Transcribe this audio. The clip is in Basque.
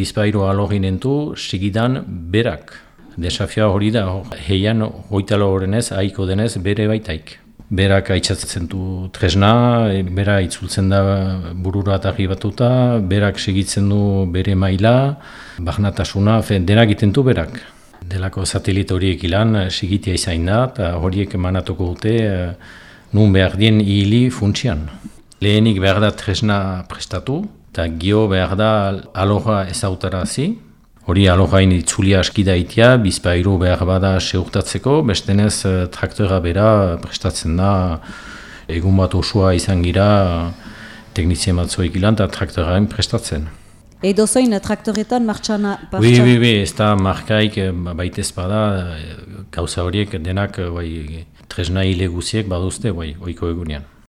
bizpairu aloginentu sigidan berak. Desafioa hori da, heian hoitalo horrenez, haiko denez, bere baitaik. Berak aitzatzen du tresna, bera itzultzen da burura eta batuta, berak segitzen du bere maila, bahnatasuna, denak egiten du berak. Delako satelit horiek ilan, sigitia izain da, eta horiek emanatuko dute, nun behar dien hili funtsian. Lehenik behar da tresna prestatu, eta gio behar da aloha ezautarazi, Hori alojain itzulia aski daitea, bizpairu behar bada seurtatzeko, bestenez eh, traktora bera prestatzen da egun bat osoa izan gira teknizien batzoik ilan eta traktorain prestatzen. Edo zoin traktoretan martxana? Bi, bi, bi, ez da markaik eh, baitez bada, eh, gauza horiek denak bai, tresna hile guziek baduzte bai, oiko egunean.